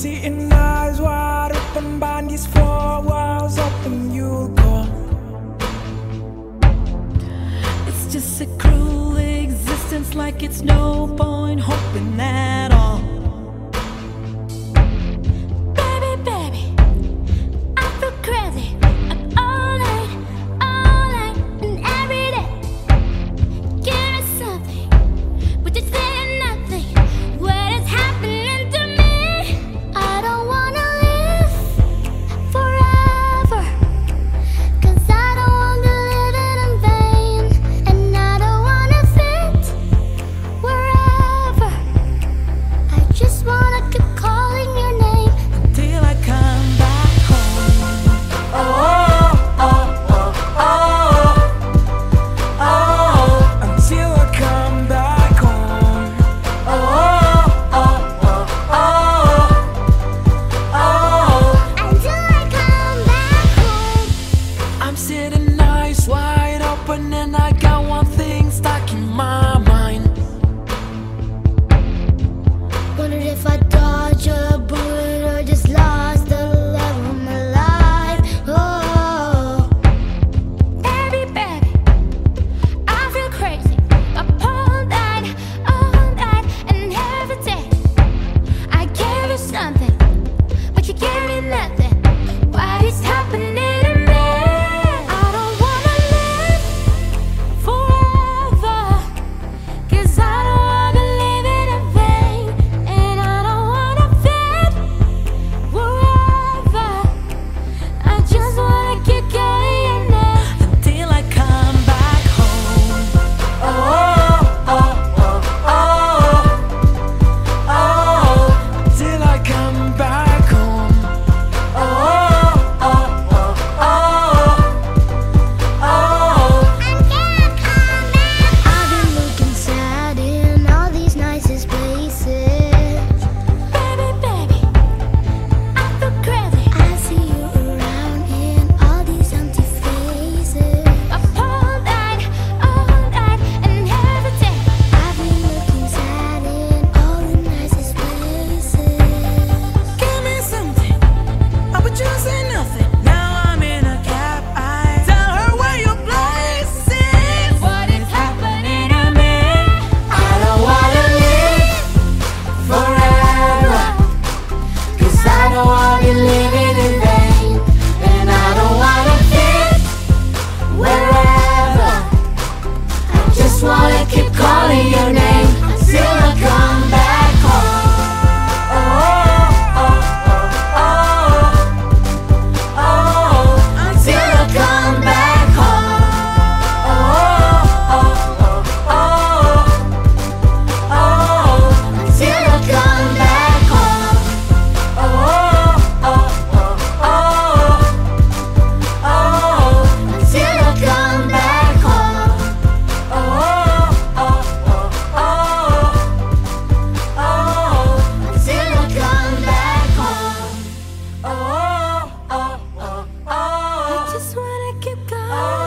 Sitting eyes wide open behind these four walls, open you'll go. It's just a cruel existence, like it's no point and I got one thing stuck in my Oh.